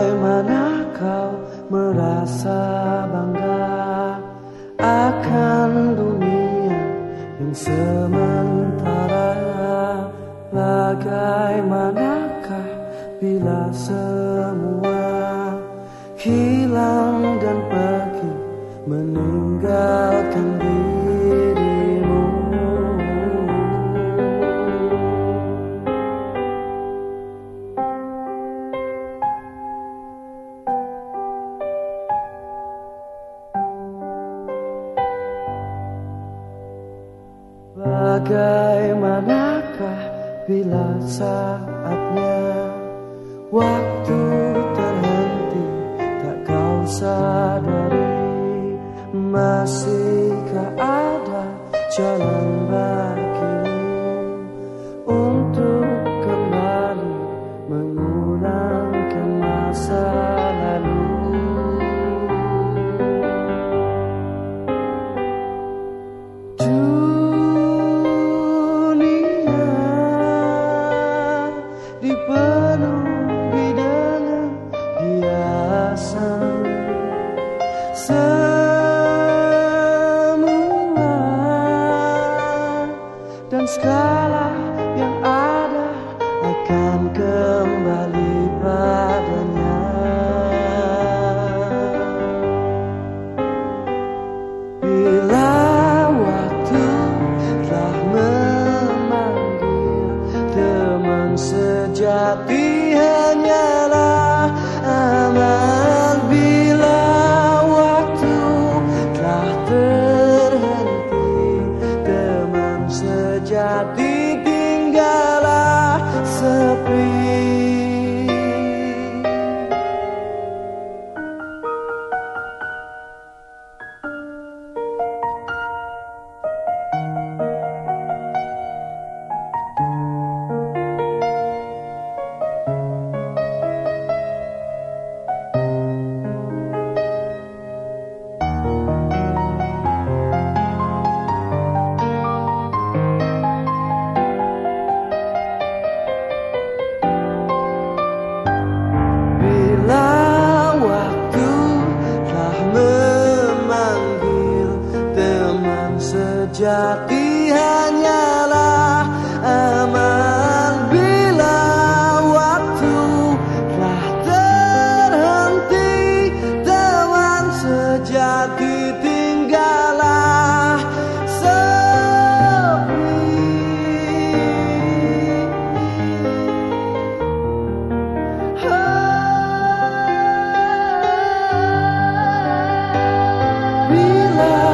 Bagaimana kau merasa bangga akan dunia yang sementara? Bagaimanakah bila semua hilang dan pergi meninggalkan dirimu Bagaimanakah bila saatnya waktu terhenti tak kau sadari masihkah ada jalan semua dan segala yang ada akan kembali padanya. Bila waktu telah memanggil teman sejati jati hanyalah aman bila waktu telah terhenti. Teman sejati tinggallah sepi. Bila